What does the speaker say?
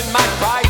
in my pride.